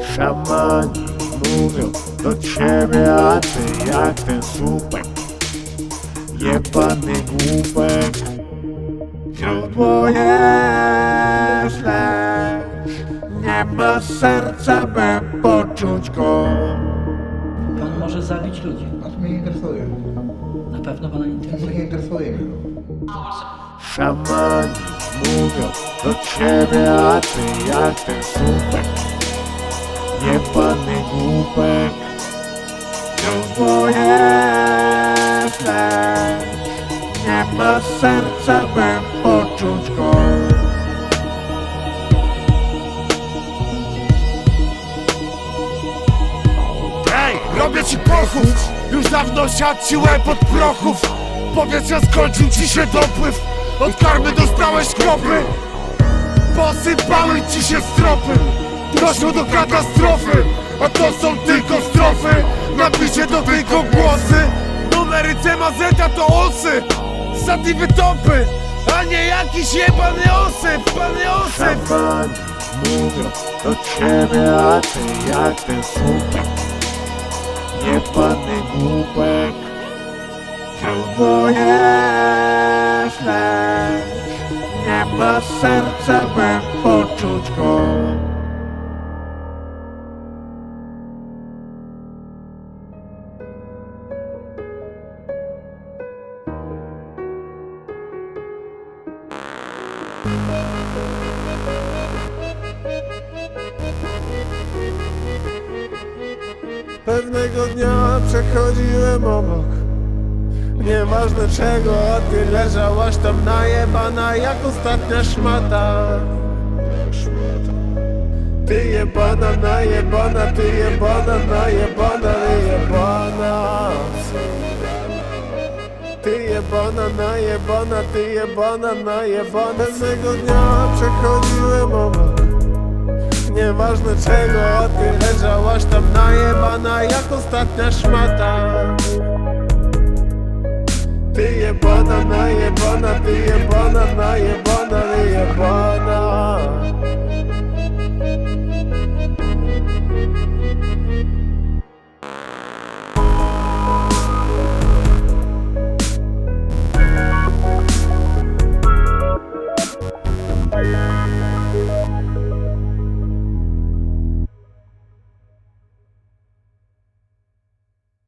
Szamani mówią do ciebie, a ty jak ten słupek Jebany głupek Źródło jest, lecz nie ma serca, by poczuć go Pan może zabić ludzi. To mnie nie interesuje. Na pewno pana interesuje. nie interesuje. Szamani mówią do ciebie, a ty jak ten słupek? Jebany głupek jest, lecz nie ma serca, by poczuć go. Robię ci pochów. Już dawno siadł ci łeb od prochów. Powietrza skończył ci się dopływ Od karmy dostałeś kropy Posypały ci się stropy. Doszło do katastrofy A to są tylko strofy. Napisze do tylko głosy. Numery C ma zeta to osy. Sativy topy A nie jakiś jebany osyp Pany osyp mówią do ciebie, a ty jak ten słupek. Jebany głupek. Jest, lecz nie ma serca, by poczuć go. Pewnego dnia przechodziłem obok Nieważne czego, a ty leżałaś tam najebana jak ostatnia szmata. Ty jebana, najebana, ty jebana, najebana, najebana Ty jebana, najebana, ty jebana, najebana. Pewnego dnia przechodziłem obok. Nieważne czego, a ty leżałaś tam najebana jak ostatnia szmata. Ty jebana, najebana, ty jebana, najebana, najebana